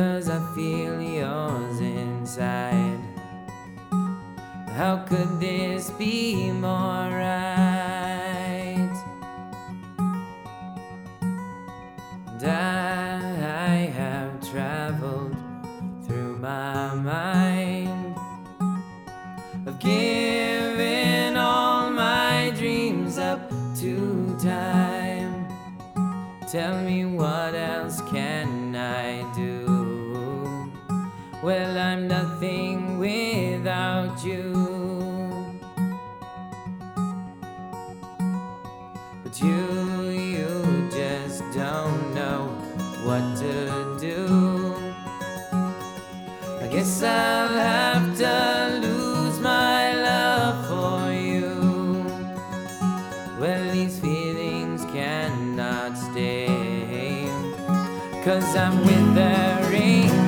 I feel yours inside. How could this be more right? And I have traveled through my mind. I've given all my dreams up to time. Tell me what else can Well, I'm nothing without you. But you, you just don't know what to do. I guess I'll have to lose my love for you. Well, these feelings cannot stay. Cause I'm withering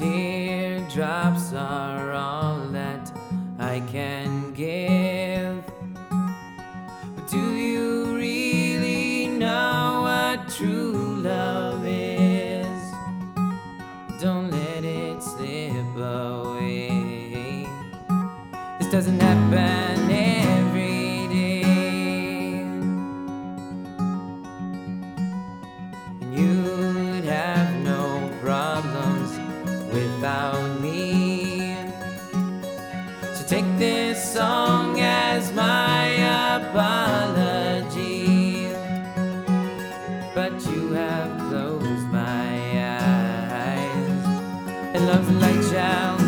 Teardrops are all that I can give. But do you really know what true love is? Don't let it slip away. This doesn't happen without me. So take this song as my apology. But you have closed my eyes, and love's light shall